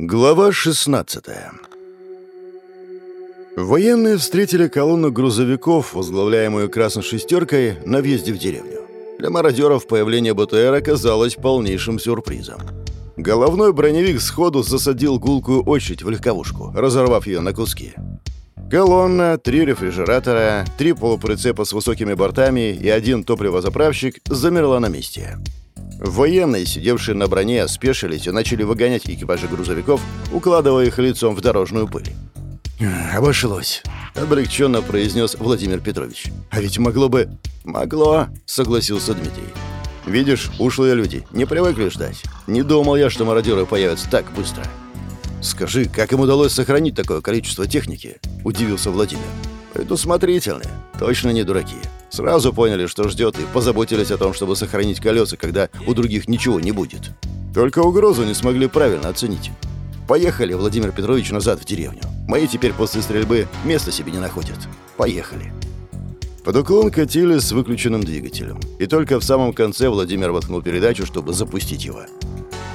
Глава 16 Военные встретили колонну грузовиков, возглавляемую «Красной шестеркой», на въезде в деревню. Для мародеров появление БТР оказалось полнейшим сюрпризом. Головной броневик сходу засадил гулкую очередь в легковушку, разорвав ее на куски. Колонна, три рефрижератора, три полуприцепа с высокими бортами и один топливозаправщик замерла на месте. Военные, сидевшие на броне, спешились и начали выгонять экипажи грузовиков, укладывая их лицом в дорожную пыль. «Обошлось», — облегченно произнес Владимир Петрович. «А ведь могло бы...» «Могло», — согласился Дмитрий. «Видишь, ушлые люди не привыкли ждать. Не думал я, что мародеры появятся так быстро». «Скажи, как им удалось сохранить такое количество техники?» — удивился Владимир. «Предусмотрительные. Точно не дураки. Сразу поняли, что ждет, и позаботились о том, чтобы сохранить колеса, когда у других ничего не будет. Только угрозу не смогли правильно оценить. Поехали, Владимир Петрович, назад в деревню. Мои теперь после стрельбы места себе не находят. Поехали. Под уклон катили с выключенным двигателем. И только в самом конце Владимир воткнул передачу, чтобы запустить его.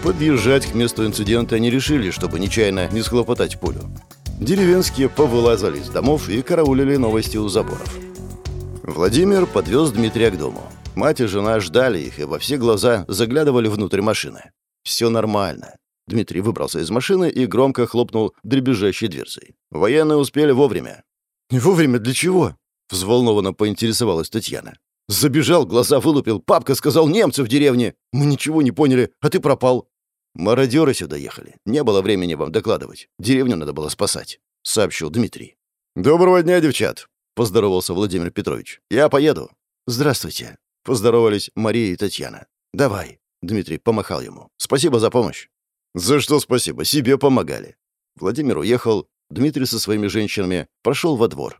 Подъезжать к месту инцидента они решили, чтобы нечаянно не схлопотать пулю. Деревенские повылазали из домов и караулили новости у заборов. Владимир подвез Дмитрия к дому. Мать и жена ждали их и во все глаза заглядывали внутрь машины. Все нормально. Дмитрий выбрался из машины и громко хлопнул дребезжащей дверцей. Военные успели вовремя. «Вовремя для чего?» — взволнованно поинтересовалась Татьяна. «Забежал, глаза вылупил. Папка сказал, немцы в деревне. Мы ничего не поняли, а ты пропал». «Мародеры сюда ехали. Не было времени вам докладывать. Деревню надо было спасать», — сообщил Дмитрий. «Доброго дня, девчат. — поздоровался Владимир Петрович. «Я поеду». «Здравствуйте», — поздоровались Мария и Татьяна. «Давай», — Дмитрий помахал ему. «Спасибо за помощь». «За что спасибо? Себе помогали». Владимир уехал, Дмитрий со своими женщинами прошел во двор.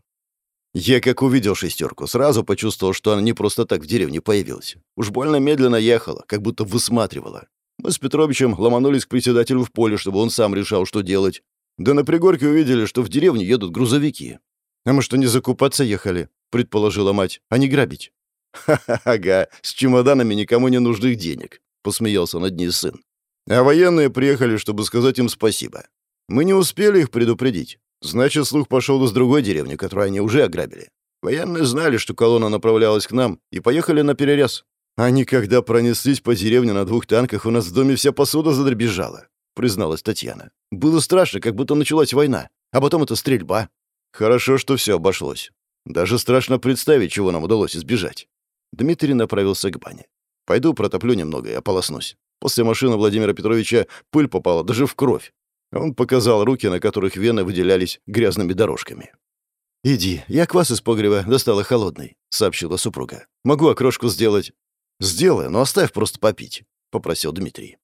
Я, как увидел шестерку, сразу почувствовал, что она не просто так в деревне появилась. Уж больно медленно ехала, как будто высматривала. Мы с Петровичем ломанулись к председателю в поле, чтобы он сам решал, что делать. Да на пригорке увидели, что в деревню едут грузовики. «А мы что, не закупаться ехали?» — предположила мать. «А не грабить?» «Ха-ха-ага, с чемоданами никому не нужных денег», — посмеялся над ней сын. «А военные приехали, чтобы сказать им спасибо. Мы не успели их предупредить. Значит, слух пошел из другой деревни, которую они уже ограбили. Военные знали, что колонна направлялась к нам, и поехали на перерез. Они, когда пронеслись по деревне на двух танках, у нас в доме вся посуда задребезжала», — призналась Татьяна. «Было страшно, как будто началась война. А потом это стрельба. Хорошо, что все обошлось. Даже страшно представить, чего нам удалось избежать. Дмитрий направился к бане. Пойду протоплю немного и ополоснусь. После машины Владимира Петровича пыль попала даже в кровь. Он показал руки, на которых вены выделялись грязными дорожками. «Иди, я квас из погреба достала холодный», — сообщила супруга. «Могу окрошку сделать». «Сделай, но оставь просто попить», — попросил Дмитрий.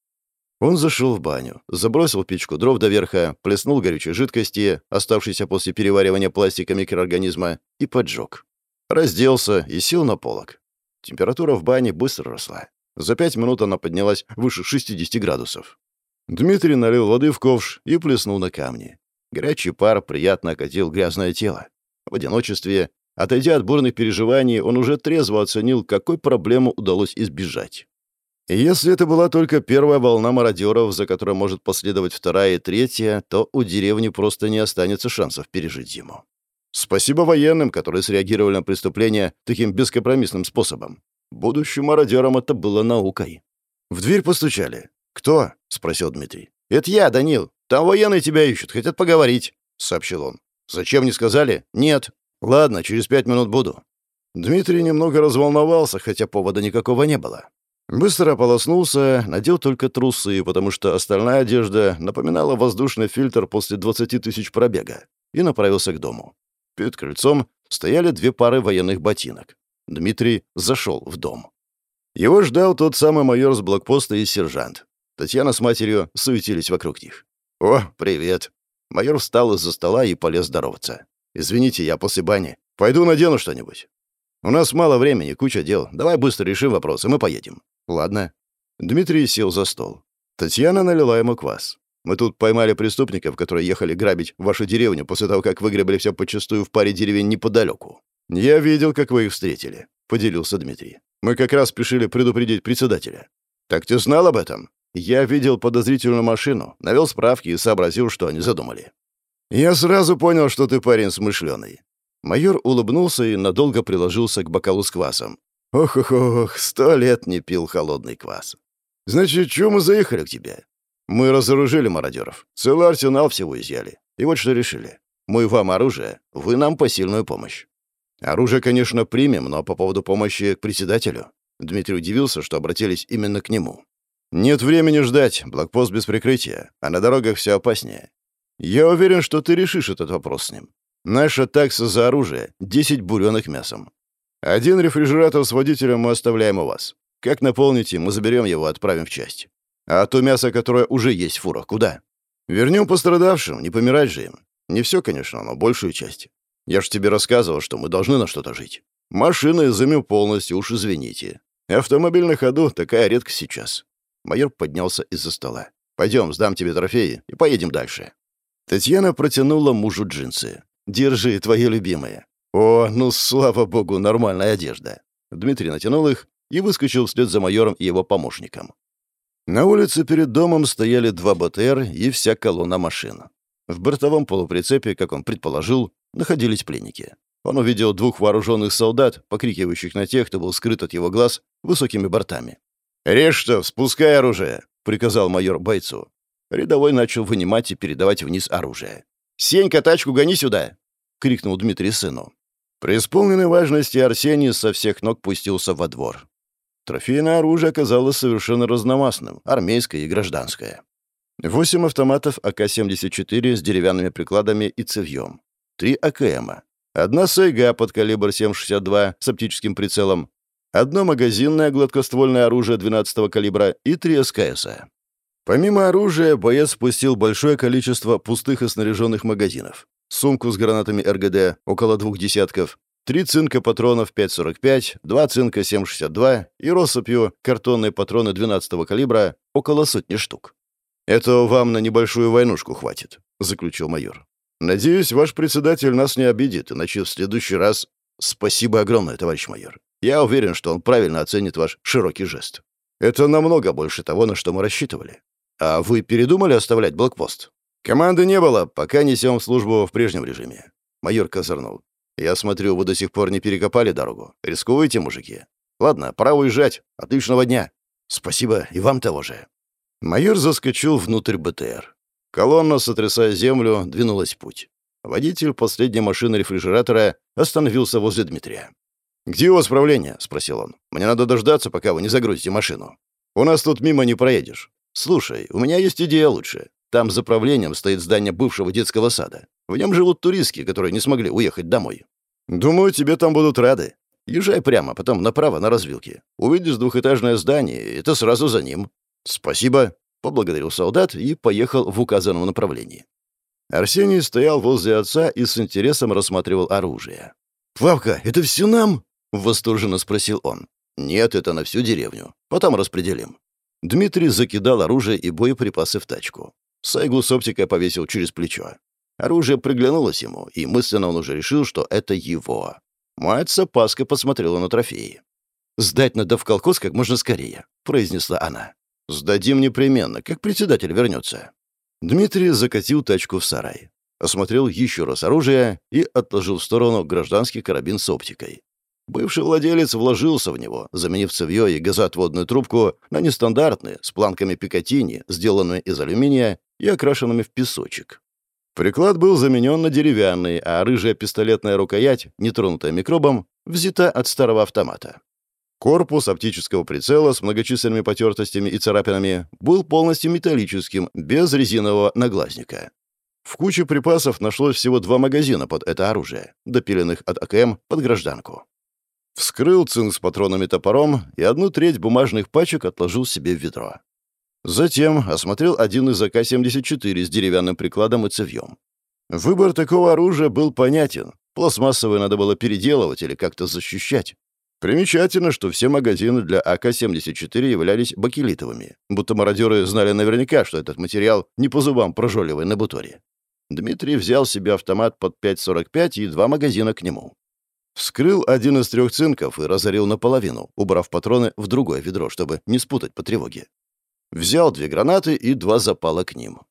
Он зашел в баню, забросил печку дров до верха, плеснул горючей жидкости, оставшейся после переваривания пластика микроорганизма, и поджег. Разделся и сел на полок. Температура в бане быстро росла. За пять минут она поднялась выше 60 градусов. Дмитрий налил воды в ковш и плеснул на камни. Горячий пар приятно окатил грязное тело. В одиночестве, отойдя от бурных переживаний, он уже трезво оценил, какой проблему удалось избежать. Если это была только первая волна мародеров, за которой может последовать вторая и третья, то у деревни просто не останется шансов пережить зиму. Спасибо военным, которые среагировали на преступление таким бескомпромиссным способом. Будущим мародерам это было наукой. В дверь постучали. «Кто?» — спросил Дмитрий. «Это я, Данил. Там военные тебя ищут, хотят поговорить», — сообщил он. «Зачем не сказали?» «Нет». «Ладно, через пять минут буду». Дмитрий немного разволновался, хотя повода никакого не было. Быстро ополоснулся, надел только трусы, потому что остальная одежда напоминала воздушный фильтр после 20 тысяч пробега, и направился к дому. Перед крыльцом стояли две пары военных ботинок. Дмитрий зашел в дом. Его ждал тот самый майор с блокпоста и сержант. Татьяна с матерью суетились вокруг них. «О, привет!» Майор встал из-за стола и полез здороваться. «Извините, я после бани. Пойду надену что-нибудь». «У нас мало времени, куча дел. Давай быстро решим вопрос, и мы поедем». «Ладно». Дмитрий сел за стол. Татьяна налила ему квас. «Мы тут поймали преступников, которые ехали грабить вашу деревню после того, как выгребли все почастую в паре деревень неподалеку. Я видел, как вы их встретили», — поделился Дмитрий. «Мы как раз спешили предупредить председателя». «Так ты знал об этом?» Я видел подозрительную машину, навел справки и сообразил, что они задумали. Я сразу понял, что ты парень смышленый. Майор улыбнулся и надолго приложился к бокалу с квасом. Ох-ох-ох, сто лет не пил холодный квас. Значит, чего мы заехали к тебе? Мы разоружили мародеров. Целый арсенал всего изъяли. И вот что решили. Мы вам оружие, вы нам посильную помощь. Оружие, конечно, примем, но по поводу помощи к председателю. Дмитрий удивился, что обратились именно к нему. «Нет времени ждать, блокпост без прикрытия, а на дорогах все опаснее. Я уверен, что ты решишь этот вопрос с ним. Наша такса за оружие — 10 буренных мясом. Один рефрижератор с водителем мы оставляем у вас. Как наполните, мы заберем его, отправим в часть. А то мясо, которое уже есть в фурах, куда? Вернем пострадавшим, не помирать же им. Не все, конечно, но большую часть. Я ж тебе рассказывал, что мы должны на что-то жить. Машины изымем полностью, уж извините. Автомобиль на ходу — такая редкость сейчас. Майор поднялся из-за стола. Пойдем, сдам тебе трофеи и поедем дальше. Татьяна протянула мужу джинсы. «Держи, твои любимые. «О, ну, слава богу, нормальная одежда». Дмитрий натянул их и выскочил вслед за майором и его помощником. На улице перед домом стояли два БТР и вся колонна машин. В бортовом полуприцепе, как он предположил, находились пленники. Он увидел двух вооруженных солдат, покрикивающих на тех, кто был скрыт от его глаз, высокими бортами. «Режь что, спускай оружие!» — приказал майор бойцу. Рядовой начал вынимать и передавать вниз оружие. «Сенька, тачку гони сюда!» — крикнул Дмитрий сыну. При исполненной важности Арсений со всех ног пустился во двор. Трофейное оружие оказалось совершенно разномастным, армейское и гражданское. Восемь автоматов АК-74 с деревянными прикладами и цевьем. Три АКМа. Одна Сайга под калибр 7,62 с оптическим прицелом. Одно магазинное гладкоствольное оружие 12-го калибра и три СКСа. Помимо оружия, боец спустил большое количество пустых и снаряженных магазинов сумку с гранатами РГД, около двух десятков, три цинка патронов 5,45, два цинка 7,62 и россыпью картонные патроны 12-го калибра, около сотни штук. «Это вам на небольшую войнушку хватит», — заключил майор. «Надеюсь, ваш председатель нас не обидит, иначе в следующий раз...» «Спасибо огромное, товарищ майор. Я уверен, что он правильно оценит ваш широкий жест. Это намного больше того, на что мы рассчитывали. А вы передумали оставлять блокпост?» «Команды не было, пока несем службу в прежнем режиме». Майор козырнул. «Я смотрю, вы до сих пор не перекопали дорогу. Рискуете, мужики? Ладно, пора уезжать. Отличного дня». «Спасибо, и вам того же». Майор заскочил внутрь БТР. Колонна, сотрясая землю, двинулась в путь. Водитель последней машины рефрижератора остановился возле Дмитрия. «Где у вас правление?» — спросил он. «Мне надо дождаться, пока вы не загрузите машину. У нас тут мимо не проедешь. Слушай, у меня есть идея лучше. Там за правлением стоит здание бывшего детского сада. В нем живут туристки, которые не смогли уехать домой. Думаю, тебе там будут рады. Езжай прямо, потом направо на развилке. Увидишь двухэтажное здание, и это сразу за ним. Спасибо, поблагодарил солдат и поехал в указанном направлении. Арсений стоял возле отца и с интересом рассматривал оружие. «Павка, это все нам?» — восторженно спросил он. «Нет, это на всю деревню. Потом распределим». Дмитрий закидал оружие и боеприпасы в тачку. Сайгу с оптикой повесил через плечо. Оружие приглянулось ему, и мысленно он уже решил, что это его. Мать с опаской посмотрела на трофеи. «Сдать надо в колхоз как можно скорее», — произнесла она. «Сдадим непременно, как председатель вернется». Дмитрий закатил тачку в сарай. Осмотрел еще раз оружие и отложил в сторону гражданский карабин с оптикой. Бывший владелец вложился в него, заменив цевьё и газоотводную трубку на нестандартные, с планками Пикатини, сделанные из алюминия и окрашенными в песочек. Приклад был заменен на деревянный, а рыжая пистолетная рукоять, нетронутая микробом, взята от старого автомата. Корпус оптического прицела с многочисленными потертостями и царапинами был полностью металлическим, без резинового наглазника. В куче припасов нашлось всего два магазина под это оружие, допиленных от АКМ под гражданку. Вскрыл цинк с патронами топором и одну треть бумажных пачек отложил себе в ведро. Затем осмотрел один из АК-74 с деревянным прикладом и цевьем. Выбор такого оружия был понятен. Пластмассовое надо было переделывать или как-то защищать. Примечательно, что все магазины для АК-74 являлись бакелитовыми, будто мародеры знали наверняка, что этот материал не по зубам прожоливый на буторе. Дмитрий взял себе автомат под 5,45 и два магазина к нему. Вскрыл один из трех цинков и разорил наполовину, убрав патроны в другое ведро, чтобы не спутать по тревоге. Взял две гранаты и два запала к ним.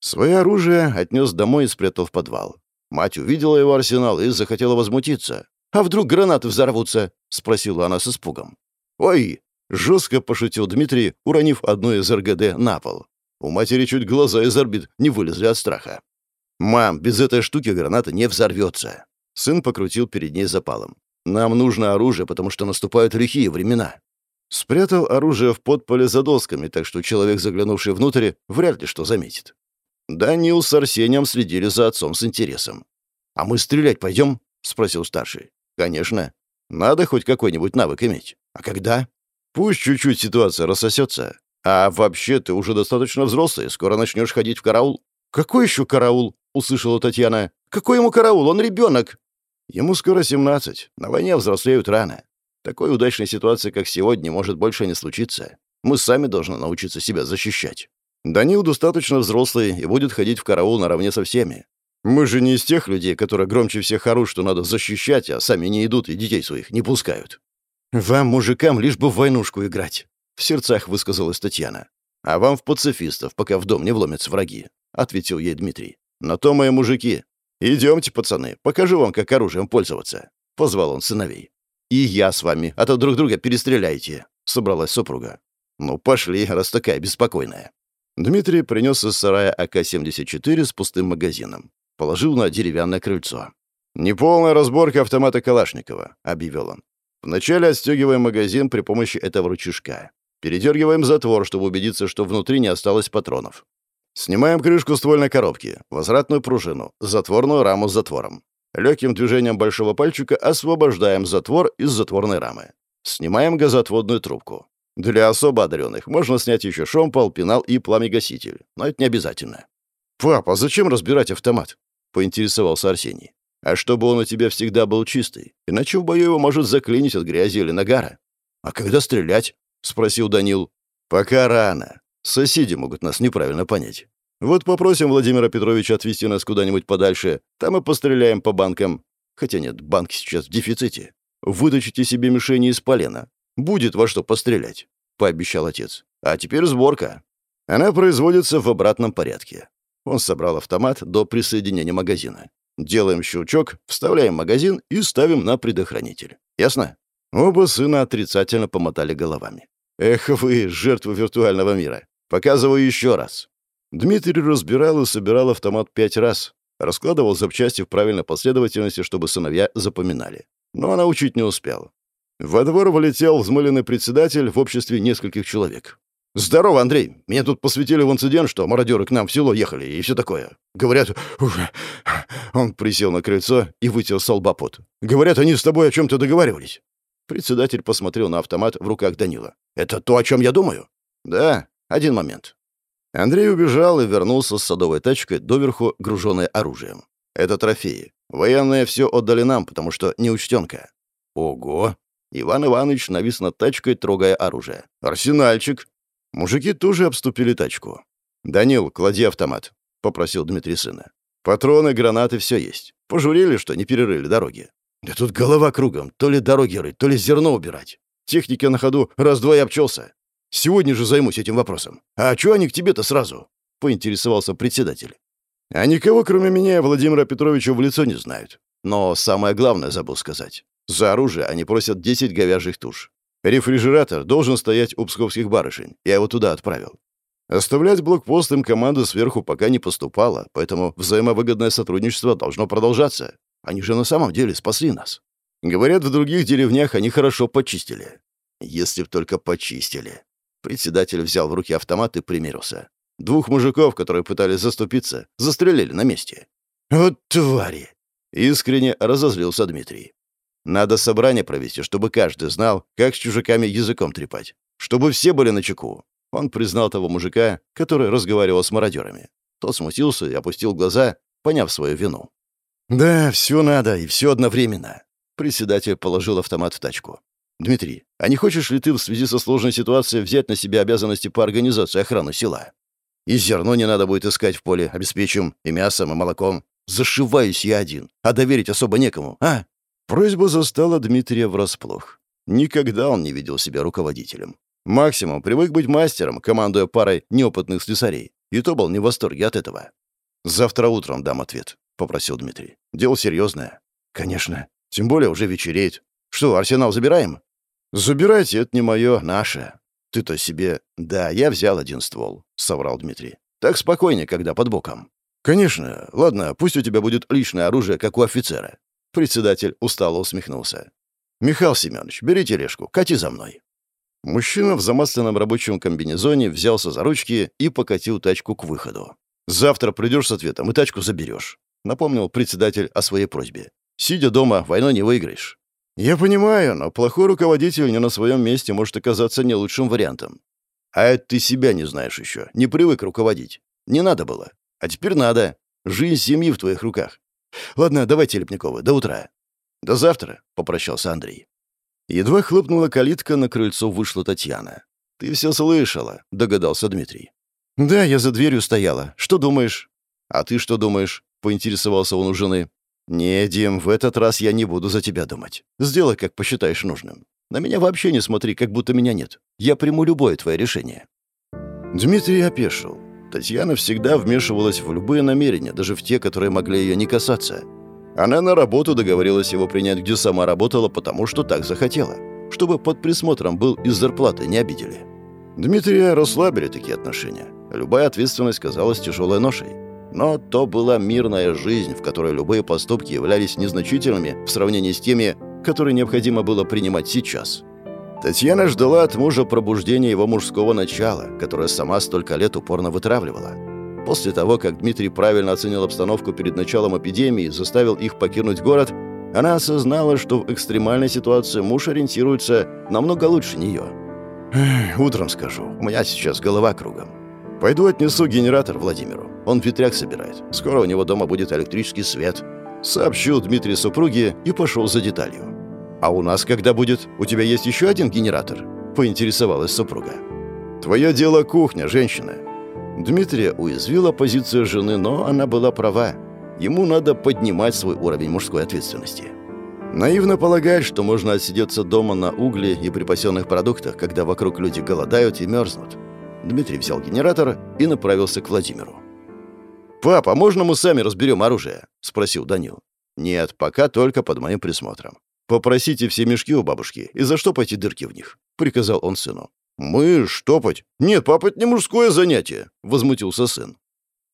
Свое оружие отнес домой и спрятал в подвал. Мать увидела его арсенал и захотела возмутиться. «А вдруг гранаты взорвутся?» — спросила она с испугом. «Ой!» — жестко пошутил Дмитрий, уронив одну из РГД на пол. У матери чуть глаза из орбит не вылезли от страха. «Мам, без этой штуки граната не взорвется!» Сын покрутил перед ней запалом. «Нам нужно оружие, потому что наступают лихие времена». Спрятал оружие в подполе за досками, так что человек, заглянувший внутрь, вряд ли что заметит. Данил с Арсением следили за отцом с интересом. «А мы стрелять пойдем?» — спросил старший. «Конечно. Надо хоть какой-нибудь навык иметь. А когда?» «Пусть чуть-чуть ситуация рассосется. А вообще ты уже достаточно взрослый, скоро начнешь ходить в караул». «Какой еще караул?» — услышала Татьяна. «Какой ему караул? Он ребенок!» «Ему скоро 17. На войне взрослеют рано. Такой удачной ситуации, как сегодня, может больше не случиться. Мы сами должны научиться себя защищать. Данил достаточно взрослый и будет ходить в караул наравне со всеми. Мы же не из тех людей, которые громче всех орут, что надо защищать, а сами не идут и детей своих не пускают. Вам, мужикам, лишь бы в войнушку играть, в сердцах высказалась Татьяна. А вам в пацифистов, пока в дом не вломятся враги, ответил ей Дмитрий. На то мои мужики. Идемте, пацаны, покажу вам, как оружием пользоваться, позвал он сыновей. «И я с вами, а то друг друга перестреляете», — собралась супруга. «Ну, пошли, раз такая беспокойная». Дмитрий принес из сарая АК-74 с пустым магазином. Положил на деревянное крыльцо. «Неполная разборка автомата Калашникова», — объявил он. «Вначале отстегиваем магазин при помощи этого рычажка. Передергиваем затвор, чтобы убедиться, что внутри не осталось патронов. Снимаем крышку ствольной коробки, возвратную пружину, затворную раму с затвором. Легким движением большого пальчика освобождаем затвор из затворной рамы. Снимаем газоотводную трубку. Для особо одаренных можно снять еще шомпол, пенал и пламегаситель, но это не обязательно. «Папа, зачем разбирать автомат?» — поинтересовался Арсений. «А чтобы он у тебя всегда был чистый, иначе в бою его может заклинить от грязи или нагара». «А когда стрелять?» — спросил Данил. «Пока рано. Соседи могут нас неправильно понять. Вот попросим Владимира Петровича отвезти нас куда-нибудь подальше, там и постреляем по банкам. Хотя нет, банки сейчас в дефиците. Выточите себе мишени из полена. Будет во что пострелять», — пообещал отец. «А теперь сборка. Она производится в обратном порядке». Он собрал автомат до присоединения магазина. Делаем щелчок, вставляем магазин и ставим на предохранитель. Ясно? Оба сына отрицательно помотали головами. «Эх вы, жертвы виртуального мира. Показываю еще раз. Дмитрий разбирал и собирал автомат пять раз, раскладывал запчасти в правильной последовательности, чтобы сыновья запоминали. Но научить не успел. Во двор влетел взмыленный председатель в обществе нескольких человек. «Здорово, Андрей. Меня тут посвятили в инцидент, что мародеры к нам в село ехали и все такое. Говорят...» Он присел на крыльцо и вытер с. «Говорят, они с тобой о чем-то договаривались». Председатель посмотрел на автомат в руках Данила. «Это то, о чем я думаю?» «Да. Один момент. Андрей убежал и вернулся с садовой тачкой, доверху груженной оружием. Это трофеи. Военные все отдали нам, потому что неучтенка. Ого! Иван Иванович навис над тачкой, трогая оружие. «Арсенальчик!» Мужики тоже обступили тачку. «Данил, клади автомат», — попросил Дмитрий сына. «Патроны, гранаты, все есть. Пожурили, что не перерыли дороги. Да тут голова кругом. То ли дороги рыть, то ли зерно убирать. Техника на ходу раз-два и обчелся. Сегодня же займусь этим вопросом. А чё они к тебе-то сразу?» — поинтересовался председатель. «А никого, кроме меня, Владимира Петровича в лицо не знают. Но самое главное забыл сказать. За оружие они просят 10 говяжьих туш. Рефрижератор должен стоять у псковских барышень. Я его туда отправил. Оставлять блокпост им команда сверху пока не поступала, поэтому взаимовыгодное сотрудничество должно продолжаться. Они же на самом деле спасли нас. Говорят, в других деревнях они хорошо почистили. Если б только почистили. Председатель взял в руки автомат и примерился. Двух мужиков, которые пытались заступиться, застрелили на месте. «Вот твари!» — искренне разозлился Дмитрий. «Надо собрание провести, чтобы каждый знал, как с чужаками языком трепать. Чтобы все были на чеку». Он признал того мужика, который разговаривал с мародерами. Тот смутился и опустил глаза, поняв свою вину. «Да, все надо, и все одновременно». Председатель положил автомат в тачку. «Дмитрий, а не хочешь ли ты в связи со сложной ситуацией взять на себя обязанности по организации охраны села? И зерно не надо будет искать в поле, обеспечим и мясом, и молоком. Зашиваюсь я один, а доверить особо некому, а?» Просьба застала Дмитрия врасплох. Никогда он не видел себя руководителем. Максимум привык быть мастером, командуя парой неопытных слесарей. И то был не в восторге от этого. «Завтра утром дам ответ», — попросил Дмитрий. «Дело серьезное». «Конечно. Тем более уже вечереет. Что, арсенал забираем?» «Забирайте, это не мое, наше». «Ты-то себе...» «Да, я взял один ствол», — соврал Дмитрий. «Так спокойнее, когда под боком». «Конечно. Ладно, пусть у тебя будет личное оружие, как у офицера». Председатель устало усмехнулся. «Михаил Семенович, бери тележку, кати за мной». Мужчина в замасленном рабочем комбинезоне взялся за ручки и покатил тачку к выходу. «Завтра придешь с ответом и тачку заберешь», — напомнил председатель о своей просьбе. «Сидя дома, войну не выиграешь». «Я понимаю, но плохой руководитель не на своем месте может оказаться не лучшим вариантом. А это ты себя не знаешь еще, не привык руководить. Не надо было. А теперь надо. Жизнь семьи в твоих руках. Ладно, давайте, Лепниковы, до утра». «До завтра», — попрощался Андрей. Едва хлопнула калитка, на крыльцо вышла Татьяна. «Ты все слышала», — догадался Дмитрий. «Да, я за дверью стояла. Что думаешь?» «А ты что думаешь?» — поинтересовался он у жены. «Не, Дим, в этот раз я не буду за тебя думать. Сделай, как посчитаешь нужным. На меня вообще не смотри, как будто меня нет. Я приму любое твое решение». Дмитрий опешил. Татьяна всегда вмешивалась в любые намерения, даже в те, которые могли ее не касаться. Она на работу договорилась его принять, где сама работала, потому что так захотела. Чтобы под присмотром был из зарплаты, не обидели. Дмитрия расслабили такие отношения. Любая ответственность казалась тяжелой ношей. Но то была мирная жизнь, в которой любые поступки являлись незначительными в сравнении с теми, которые необходимо было принимать сейчас. Татьяна ждала от мужа пробуждения его мужского начала, которое сама столько лет упорно вытравливала. После того, как Дмитрий правильно оценил обстановку перед началом эпидемии и заставил их покинуть город, она осознала, что в экстремальной ситуации муж ориентируется намного лучше нее. «Утром скажу. У меня сейчас голова кругом. Пойду отнесу генератор Владимиру. Он ветряк собирает. Скоро у него дома будет электрический свет». Сообщил Дмитрий супруге и пошел за деталью. «А у нас когда будет? У тебя есть еще один генератор?» — поинтересовалась супруга. «Твое дело кухня, женщина. Дмитрия уязвила позиция жены, но она была права. Ему надо поднимать свой уровень мужской ответственности. Наивно полагать, что можно отсидеться дома на угле и припасенных продуктах, когда вокруг люди голодают и мерзнут. Дмитрий взял генератор и направился к Владимиру. «Папа, можно мы сами разберем оружие?» — спросил Данил. «Нет, пока только под моим присмотром. Попросите все мешки у бабушки и заштопайте дырки в них», — приказал он сыну. «Мы штопать? Нет, папа, это не мужское занятие», — возмутился сын.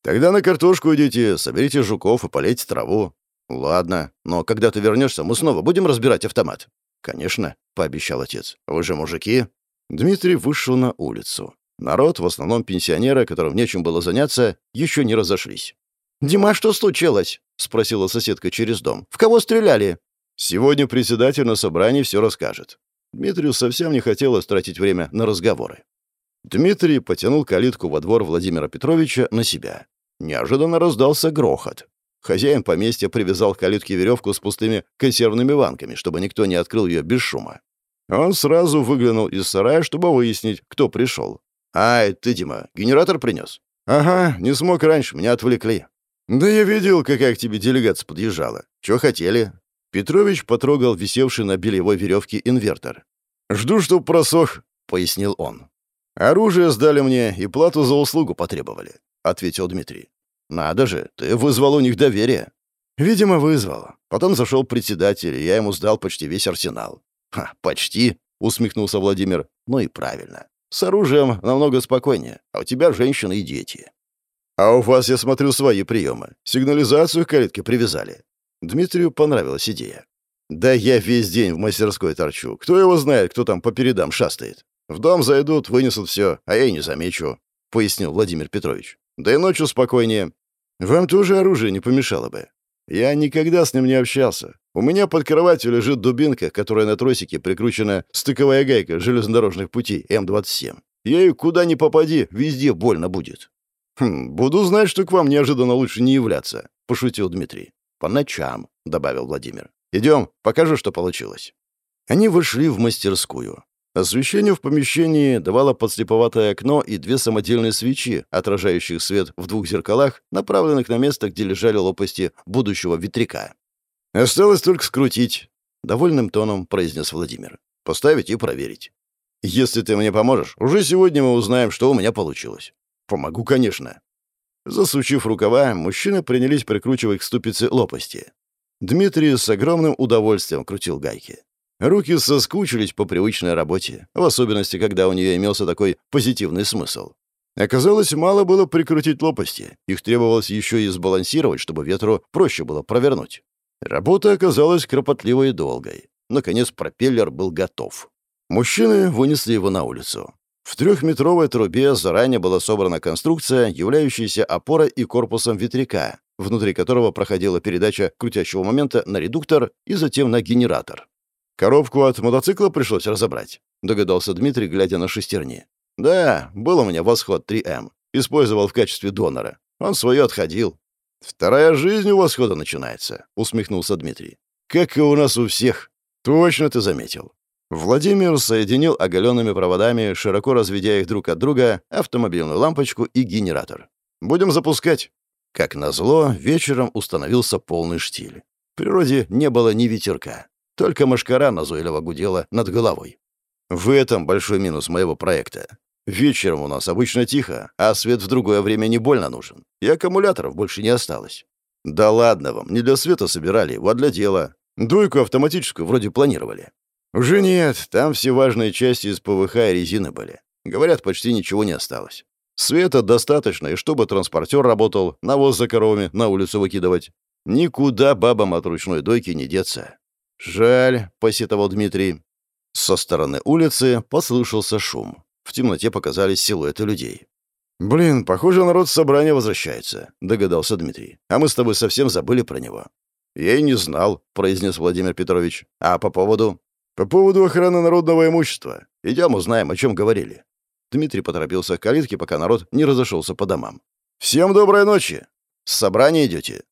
«Тогда на картошку идите, соберите жуков и полейте траву». «Ладно, но когда ты вернешься, мы снова будем разбирать автомат». «Конечно», — пообещал отец. «Вы же мужики». Дмитрий вышел на улицу. Народ, в основном пенсионеры, которым нечем было заняться, еще не разошлись. «Дима, что случилось?» — спросила соседка через дом. «В кого стреляли?» «Сегодня председатель на собрании все расскажет. Дмитрию совсем не хотелось тратить время на разговоры. Дмитрий потянул калитку во двор Владимира Петровича на себя. Неожиданно раздался грохот. Хозяин поместья привязал к калитке веревку с пустыми консервными банками, чтобы никто не открыл ее без шума. Он сразу выглянул из сарая, чтобы выяснить, кто пришел. «Ай, ты, Дима, генератор принес?» «Ага, не смог раньше, меня отвлекли». «Да я видел, какая к тебе делегация подъезжала. Чего хотели?» Петрович потрогал висевший на бельевой веревке инвертор. «Жду, чтоб просох», — пояснил он. «Оружие сдали мне и плату за услугу потребовали», — ответил Дмитрий. «Надо же, ты вызвал у них доверие». «Видимо, вызвал. Потом зашел председатель, и я ему сдал почти весь арсенал». «Ха, почти», — усмехнулся Владимир. «Ну и правильно. С оружием намного спокойнее, а у тебя женщины и дети». «А у вас, я смотрю, свои приемы. Сигнализацию к калитке привязали. Дмитрию понравилась идея. «Да я весь день в мастерской торчу. Кто его знает, кто там по передам шастает? В дом зайдут, вынесут все, а я и не замечу», — пояснил Владимир Петрович. «Да и ночью спокойнее. Вам тоже оружие не помешало бы. Я никогда с ним не общался. У меня под кроватью лежит дубинка, которая на тросике прикручена стыковая гайка железнодорожных путей М-27. Ею куда ни попади, везде больно будет». «Хм, буду знать, что к вам неожиданно лучше не являться», — пошутил Дмитрий. «По ночам», — добавил Владимир. «Идем, покажу, что получилось». Они вышли в мастерскую. Освещение в помещении давало подслеповатое окно и две самодельные свечи, отражающих свет в двух зеркалах, направленных на место, где лежали лопасти будущего ветряка. «Осталось только скрутить», — довольным тоном произнес Владимир. «Поставить и проверить». Если ты мне поможешь, уже сегодня мы узнаем, что у меня получилось». «Помогу, конечно». Засучив рукава, мужчины принялись прикручивать к ступице лопасти. Дмитрий с огромным удовольствием крутил гайки. Руки соскучились по привычной работе, в особенности, когда у нее имелся такой позитивный смысл. Оказалось, мало было прикрутить лопасти, их требовалось еще и сбалансировать, чтобы ветру проще было провернуть. Работа оказалась кропотливой и долгой. Наконец пропеллер был готов. Мужчины вынесли его на улицу. В трехметровой трубе заранее была собрана конструкция, являющаяся опорой и корпусом ветряка, внутри которого проходила передача крутящего момента на редуктор и затем на генератор. «Коробку от мотоцикла пришлось разобрать», — догадался Дмитрий, глядя на шестерни. «Да, был у меня восход 3М. Использовал в качестве донора. Он свое отходил». «Вторая жизнь у восхода начинается», — усмехнулся Дмитрий. «Как и у нас у всех». «Точно ты заметил». Владимир соединил оголенными проводами, широко разведя их друг от друга, автомобильную лампочку и генератор. «Будем запускать». Как назло, вечером установился полный штиль. В природе не было ни ветерка. Только машкара назойливо гудела над головой. В этом большой минус моего проекта. Вечером у нас обычно тихо, а свет в другое время не больно нужен. И аккумуляторов больше не осталось. Да ладно вам, не для света собирали, вот для дела. Дуйку автоматическую вроде планировали. Уже нет, там все важные части из ПВХ и резины были. Говорят, почти ничего не осталось. Света достаточно, и чтобы транспортер работал, навоз за коровами на улицу выкидывать. Никуда бабам от ручной дойки не деться. «Жаль», — посетовал Дмитрий. Со стороны улицы послышался шум. В темноте показались силуэты людей. «Блин, похоже, народ с собрания возвращается», — догадался Дмитрий. «А мы с тобой совсем забыли про него». «Я и не знал», — произнес Владимир Петрович. «А по поводу?» «По поводу охраны народного имущества. Идем узнаем, о чем говорили». Дмитрий поторопился к калитке, пока народ не разошелся по домам. «Всем доброй ночи! С собрания идете?»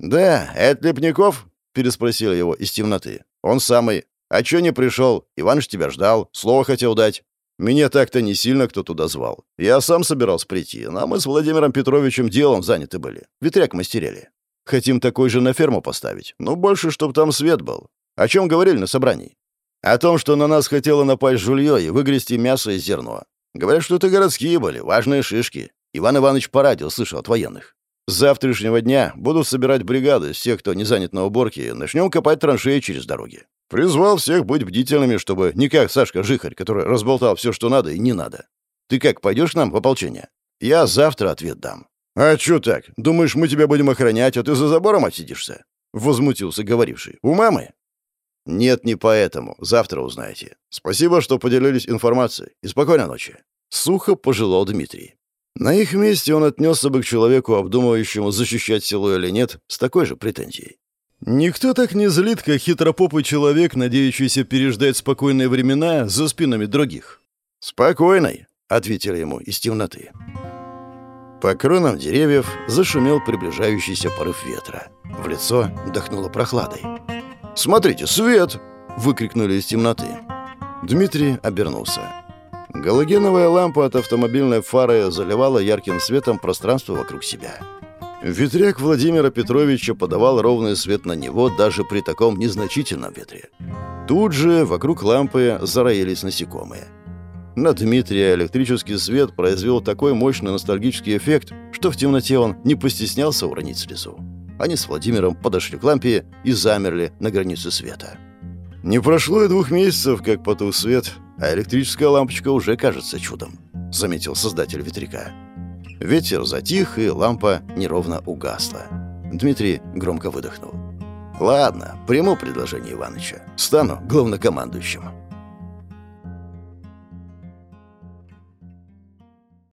«Да, это Лепников?» переспросил его из темноты. «Он самый. А чё не пришел? Иваныч тебя ждал, слово хотел дать». «Меня так-то не сильно кто туда звал. Я сам собирался прийти, но мы с Владимиром Петровичем делом заняты были. Ветряк мастерили. Хотим такой же на ферму поставить, но больше, чтобы там свет был. О чем говорили на собрании? О том, что на нас хотело напасть жулье и выгрести мясо и зерно. Говорят, что это городские были, важные шишки. Иван Иванович по радио слышал от военных. С завтрашнего дня буду собирать бригады из тех, кто не занят на уборке, и начнем копать траншеи через дороги. Призвал всех быть бдительными, чтобы не как Сашка Жихарь, который разболтал все, что надо и не надо. Ты как, пойдешь нам в ополчение? Я завтра ответ дам. А чё так? Думаешь, мы тебя будем охранять, а ты за забором отсидишься? Возмутился говоривший. У мамы? Нет, не поэтому. Завтра узнаете. Спасибо, что поделились информацией. И спокойной ночи. Сухо пожелал Дмитрий. На их месте он отнесся бы к человеку, обдумывающему, защищать село или нет, с такой же претензией. Никто так не злит, как хитропопый человек, надеющийся переждать спокойные времена за спинами других. «Спокойной», — ответили ему из темноты. По кронам деревьев зашумел приближающийся порыв ветра. В лицо дохнуло прохладой. «Смотрите, свет!» — выкрикнули из темноты. Дмитрий обернулся. Галогеновая лампа от автомобильной фары заливала ярким светом пространство вокруг себя. Ветряк Владимира Петровича подавал ровный свет на него даже при таком незначительном ветре. Тут же вокруг лампы зароились насекомые. На Дмитрия электрический свет произвел такой мощный ностальгический эффект, что в темноте он не постеснялся уронить слезу. Они с Владимиром подошли к лампе и замерли на границе света. Не прошло и двух месяцев, как потух свет, а электрическая лампочка уже кажется чудом», — заметил создатель ветряка. Ветер затих, и лампа неровно угасла. Дмитрий громко выдохнул. «Ладно, приму предложение Иваныча. Стану главнокомандующим».